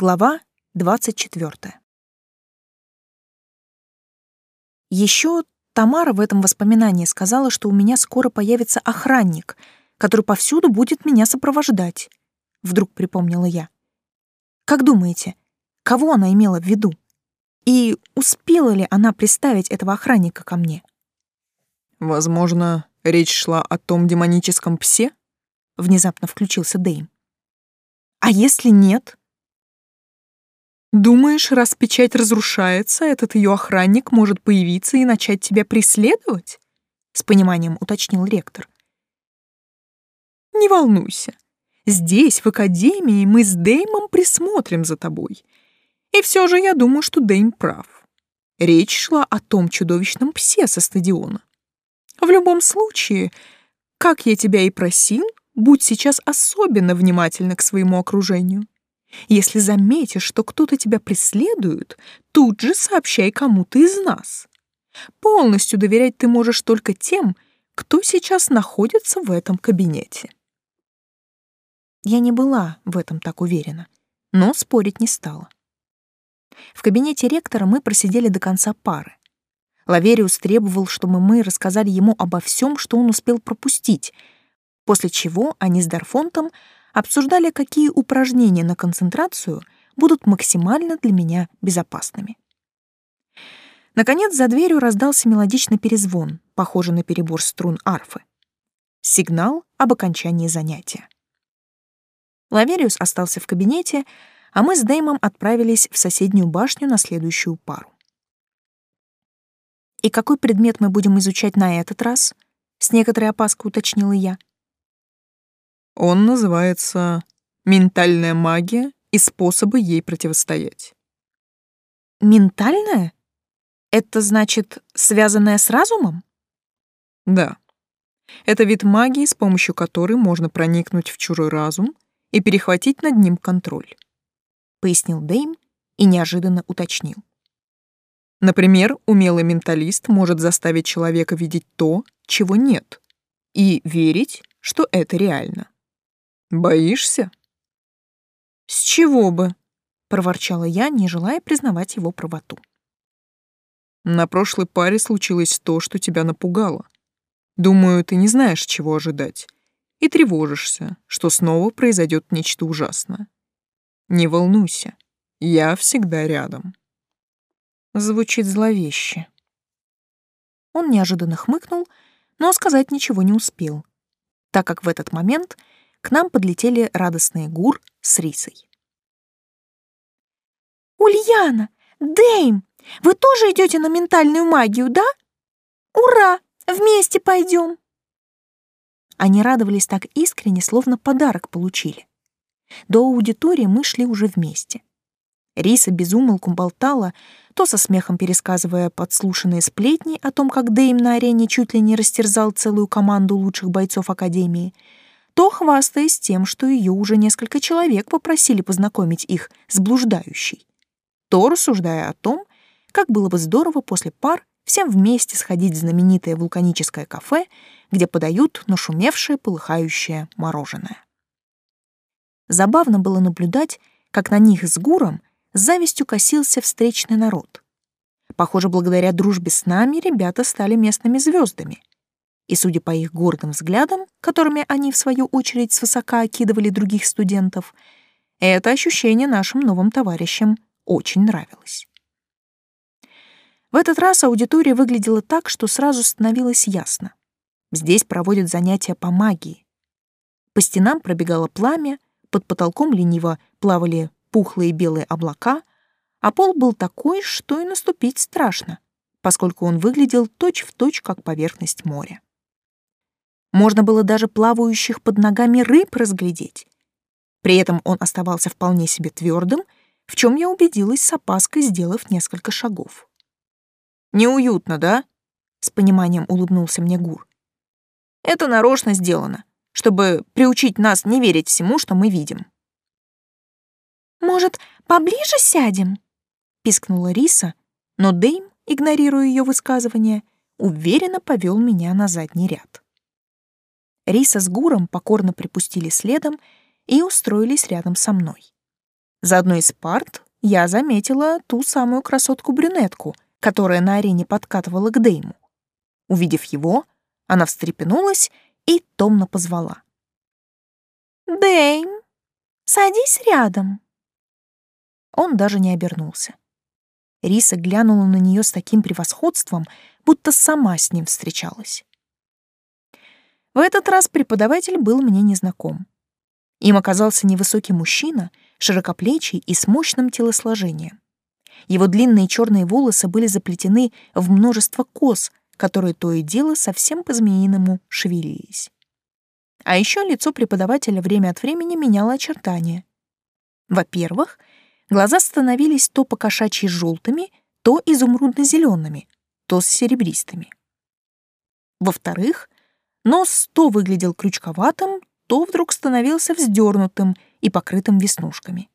Глава 24. Еще Тамара в этом воспоминании сказала, что у меня скоро появится охранник, который повсюду будет меня сопровождать. Вдруг припомнила я. Как думаете, кого она имела в виду? И успела ли она приставить этого охранника ко мне? Возможно, речь шла о том демоническом псе? Внезапно включился Дэйм. А если нет? Думаешь, раз печать разрушается, этот ее охранник может появиться и начать тебя преследовать? С пониманием уточнил ректор. Не волнуйся. Здесь, в академии, мы с Деймом присмотрим за тобой. И все же я думаю, что Дейм прав. Речь шла о том чудовищном псе со стадиона. В любом случае, как я тебя и просил, будь сейчас особенно внимательна к своему окружению. Если заметишь, что кто-то тебя преследует, тут же сообщай кому-то из нас. Полностью доверять ты можешь только тем, кто сейчас находится в этом кабинете. Я не была в этом так уверена, но спорить не стала. В кабинете ректора мы просидели до конца пары. Лавериус требовал, чтобы мы рассказали ему обо всем, что он успел пропустить, после чего они с Дарфонтом обсуждали, какие упражнения на концентрацию будут максимально для меня безопасными. Наконец за дверью раздался мелодичный перезвон, похожий на перебор струн арфы. Сигнал об окончании занятия. Лавериус остался в кабинете, а мы с Дэймом отправились в соседнюю башню на следующую пару. «И какой предмет мы будем изучать на этот раз?» — с некоторой опаской уточнила я. Он называется «Ментальная магия и способы ей противостоять». «Ментальная? Это значит, связанная с разумом?» Да. Это вид магии, с помощью которой можно проникнуть в чужой разум и перехватить над ним контроль», — пояснил Дэйм и неожиданно уточнил. Например, умелый менталист может заставить человека видеть то, чего нет, и верить, что это реально. Боишься? С чего бы? проворчала я, не желая признавать его правоту. На прошлой паре случилось то, что тебя напугало. Думаю, ты не знаешь, чего ожидать, и тревожишься, что снова произойдет нечто ужасное. Не волнуйся, я всегда рядом. Звучит зловеще. Он неожиданно хмыкнул, но сказать ничего не успел, так как в этот момент к нам подлетели радостные Гур с Рисой. «Ульяна! Дэйм! Вы тоже идете на ментальную магию, да? Ура! Вместе пойдем!» Они радовались так искренне, словно подарок получили. До аудитории мы шли уже вместе. Риса безумолку болтала, то со смехом пересказывая подслушанные сплетни о том, как Дэйм на арене чуть ли не растерзал целую команду лучших бойцов Академии — то хвастаясь тем, что ее уже несколько человек попросили познакомить их с блуждающей, то рассуждая о том, как было бы здорово после пар всем вместе сходить в знаменитое вулканическое кафе, где подают нашумевшее полыхающее мороженое. Забавно было наблюдать, как на них с Гуром с завистью косился встречный народ. Похоже, благодаря дружбе с нами ребята стали местными звездами и, судя по их гордым взглядам, которыми они, в свою очередь, свысока окидывали других студентов, это ощущение нашим новым товарищам очень нравилось. В этот раз аудитория выглядела так, что сразу становилось ясно. Здесь проводят занятия по магии. По стенам пробегало пламя, под потолком лениво плавали пухлые белые облака, а пол был такой, что и наступить страшно, поскольку он выглядел точь-в-точь, точь, как поверхность моря. Можно было даже плавающих под ногами рыб разглядеть. При этом он оставался вполне себе твердым, в чем я убедилась с опаской, сделав несколько шагов. «Неуютно, да?» — с пониманием улыбнулся мне Гур. «Это нарочно сделано, чтобы приучить нас не верить всему, что мы видим». «Может, поближе сядем?» — пискнула Риса, но Дейм, игнорируя ее высказывание, уверенно повел меня на задний ряд. Риса с Гуром покорно припустили следом и устроились рядом со мной. За одной из парт я заметила ту самую красотку-брюнетку, которая на арене подкатывала к Дейму. Увидев его, она встрепенулась и томно позвала. «Дэйм, садись рядом». Он даже не обернулся. Риса глянула на нее с таким превосходством, будто сама с ним встречалась. В этот раз преподаватель был мне незнаком. Им оказался невысокий мужчина, широкоплечий и с мощным телосложением. Его длинные черные волосы были заплетены в множество кос, которые то и дело совсем по-змеиному шевелились. А еще лицо преподавателя время от времени меняло очертания. Во-первых, глаза становились то покошачьи желтыми, то изумрудно-зелеными, то с серебристыми. Во-вторых, нос то выглядел крючковатым, то вдруг становился вздернутым и покрытым веснушками.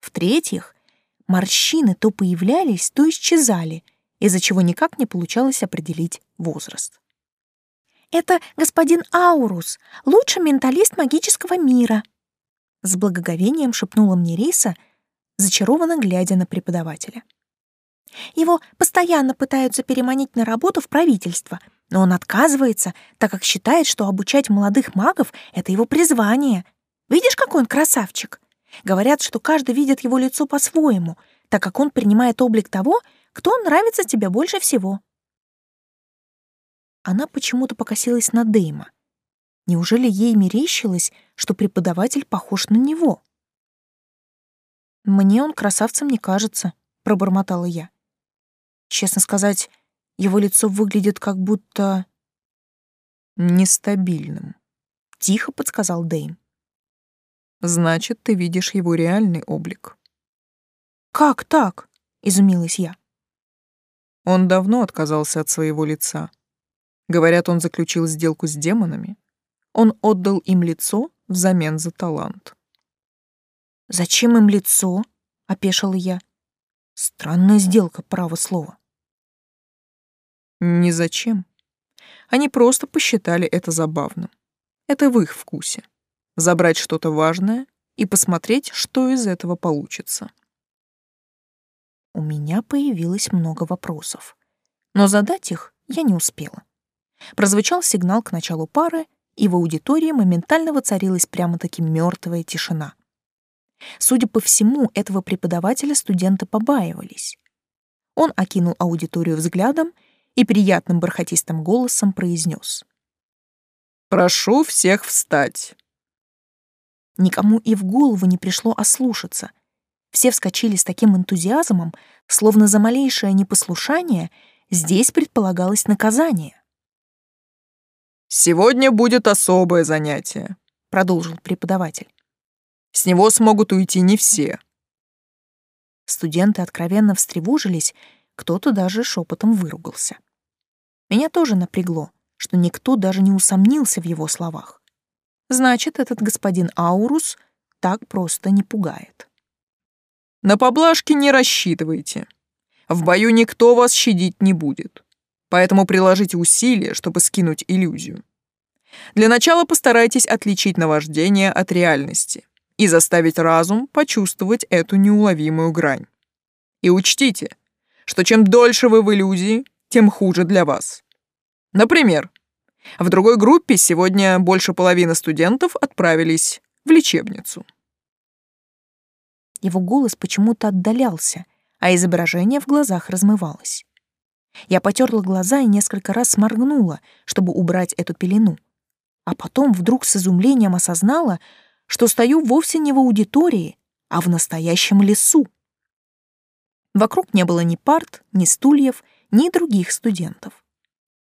В-третьих, морщины то появлялись, то исчезали, из-за чего никак не получалось определить возраст. Это господин Аурус, лучший менталист магического мира. С благоговением шепнула мне Риса, зачарованно глядя на преподавателя. Его постоянно пытаются переманить на работу в правительство, но он отказывается, так как считает, что обучать молодых магов — это его призвание. Видишь, какой он красавчик? Говорят, что каждый видит его лицо по-своему, так как он принимает облик того, кто нравится тебе больше всего она почему-то покосилась на Дейма. Неужели ей мерещилось, что преподаватель похож на него? «Мне он красавцем не кажется», — пробормотала я. Честно сказать, его лицо выглядит как будто... «Нестабильным», — тихо подсказал Дейм. «Значит, ты видишь его реальный облик». «Как так?» — изумилась я. Он давно отказался от своего лица, Говорят, он заключил сделку с демонами. Он отдал им лицо взамен за талант. «Зачем им лицо?» — опешила я. «Странная сделка, право слово». «Не зачем. Они просто посчитали это забавным. Это в их вкусе. Забрать что-то важное и посмотреть, что из этого получится». У меня появилось много вопросов, но задать их я не успела. Прозвучал сигнал к началу пары, и в аудитории моментально воцарилась прямо-таки мертвая тишина. Судя по всему, этого преподавателя студенты побаивались. Он окинул аудиторию взглядом и приятным бархатистым голосом произнес. «Прошу всех встать». Никому и в голову не пришло ослушаться. Все вскочили с таким энтузиазмом, словно за малейшее непослушание здесь предполагалось наказание. «Сегодня будет особое занятие», — продолжил преподаватель. «С него смогут уйти не все». Студенты откровенно встревожились, кто-то даже шепотом выругался. Меня тоже напрягло, что никто даже не усомнился в его словах. Значит, этот господин Аурус так просто не пугает. На поблажки не рассчитывайте. В бою никто вас щадить не будет. Поэтому приложите усилия, чтобы скинуть иллюзию. Для начала постарайтесь отличить наваждение от реальности и заставить разум почувствовать эту неуловимую грань. И учтите, что чем дольше вы в иллюзии, тем хуже для вас. Например, в другой группе сегодня больше половины студентов отправились в лечебницу. Его голос почему-то отдалялся, а изображение в глазах размывалось. Я потерла глаза и несколько раз сморгнула, чтобы убрать эту пелену. А потом вдруг с изумлением осознала, что стою вовсе не в аудитории, а в настоящем лесу. Вокруг не было ни парт, ни стульев, ни других студентов.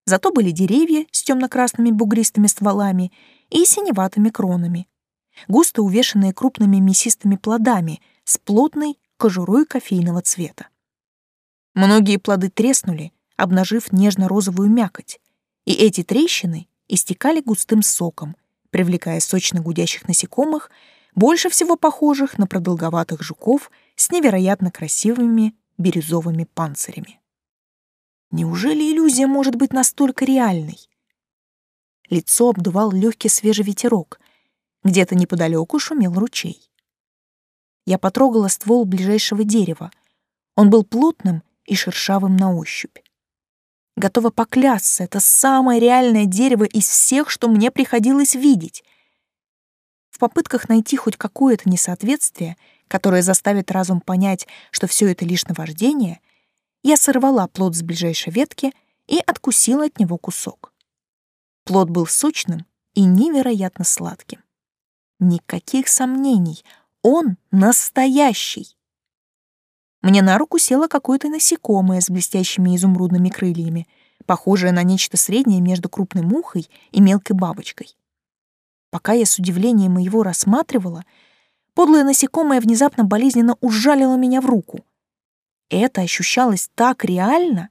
Зато были деревья с темно-красными бугристыми стволами и синеватыми кронами, густо увешанные крупными мясистыми плодами с плотной кожурой кофейного цвета. Многие плоды треснули, обнажив нежно-розовую мякоть, и эти трещины истекали густым соком, привлекая сочно гудящих насекомых, больше всего похожих на продолговатых жуков с невероятно красивыми бирюзовыми панцирями. Неужели иллюзия может быть настолько реальной? Лицо обдувал легкий свежий ветерок, где-то неподалеку шумел ручей. Я потрогала ствол ближайшего дерева. Он был плотным и шершавым на ощупь. Готова поклясться, это самое реальное дерево из всех, что мне приходилось видеть. В попытках найти хоть какое-то несоответствие, которое заставит разум понять, что все это лишь наваждение, я сорвала плод с ближайшей ветки и откусила от него кусок. Плод был сочным и невероятно сладким. Никаких сомнений, он настоящий. Мне на руку село какое-то насекомое с блестящими изумрудными крыльями, похожее на нечто среднее между крупной мухой и мелкой бабочкой. Пока я с удивлением его рассматривала, подлое насекомое внезапно болезненно ужалило меня в руку. Это ощущалось так реально.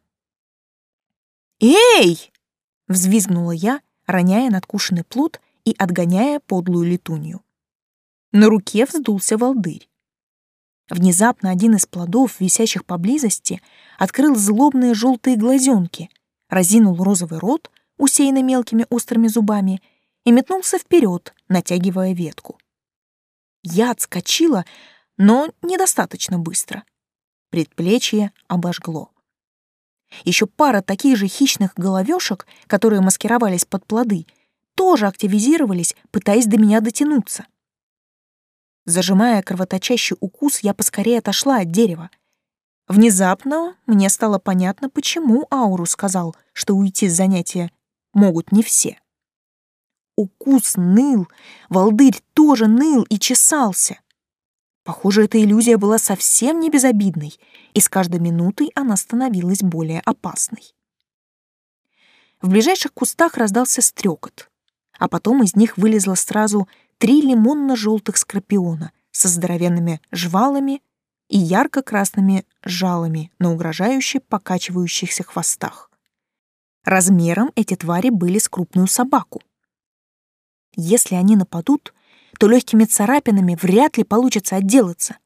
«Эй!» — взвизгнула я, роняя надкушенный плод и отгоняя подлую летунью. На руке вздулся волдырь. Внезапно один из плодов, висящих поблизости, открыл злобные желтые глазенки, разинул розовый рот, усеянный мелкими острыми зубами, и метнулся вперед, натягивая ветку. Я отскочила, но недостаточно быстро. Предплечье обожгло. Еще пара таких же хищных головешек, которые маскировались под плоды, тоже активизировались, пытаясь до меня дотянуться. Зажимая кровоточащий укус, я поскорее отошла от дерева. Внезапно мне стало понятно, почему Ауру сказал, что уйти с занятия могут не все. Укус ныл, волдырь тоже ныл и чесался. Похоже, эта иллюзия была совсем не безобидной, и с каждой минутой она становилась более опасной. В ближайших кустах раздался стрекот, а потом из них вылезло сразу три лимонно-желтых скорпиона со здоровенными жвалами и ярко-красными жалами на угрожающе покачивающихся хвостах. Размером эти твари были с крупную собаку. Если они нападут, то легкими царапинами вряд ли получится отделаться.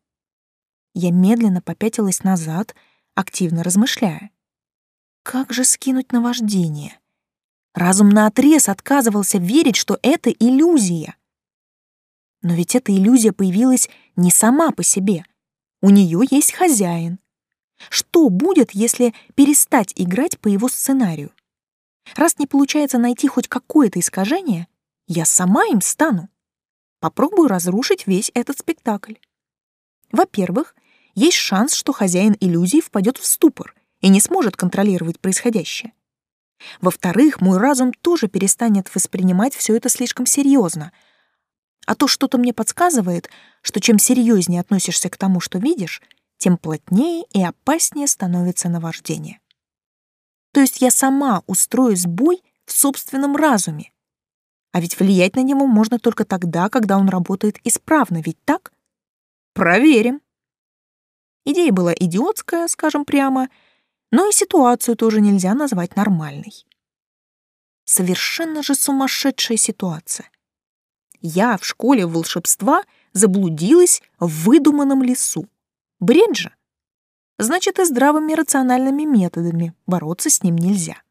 Я медленно попятилась назад, активно размышляя. Как же скинуть наваждение? Разум наотрез отказывался верить, что это иллюзия. Но ведь эта иллюзия появилась не сама по себе. У нее есть хозяин. Что будет, если перестать играть по его сценарию? Раз не получается найти хоть какое-то искажение, я сама им стану. Попробую разрушить весь этот спектакль. Во-первых, есть шанс, что хозяин иллюзии впадет в ступор и не сможет контролировать происходящее. Во-вторых, мой разум тоже перестанет воспринимать все это слишком серьезно, а то что-то мне подсказывает, что чем серьезнее относишься к тому, что видишь, тем плотнее и опаснее становится наваждение. То есть я сама устрою сбой в собственном разуме. А ведь влиять на него можно только тогда, когда он работает исправно, ведь так? Проверим. Идея была идиотская, скажем прямо, но и ситуацию тоже нельзя назвать нормальной. Совершенно же сумасшедшая ситуация. Я в школе волшебства заблудилась в выдуманном лесу. Бред же. Значит, и здравыми рациональными методами бороться с ним нельзя.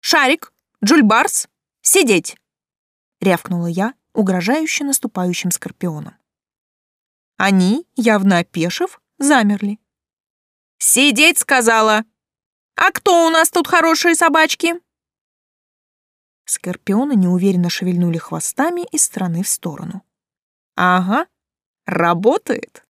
«Шарик! Джульбарс! Сидеть!» — рявкнула я, угрожающе наступающим скорпионом. Они, явно опешив, замерли. «Сидеть!» — сказала. «А кто у нас тут хорошие собачки?» Скорпионы неуверенно шевельнули хвостами из стороны в сторону. «Ага, работает!»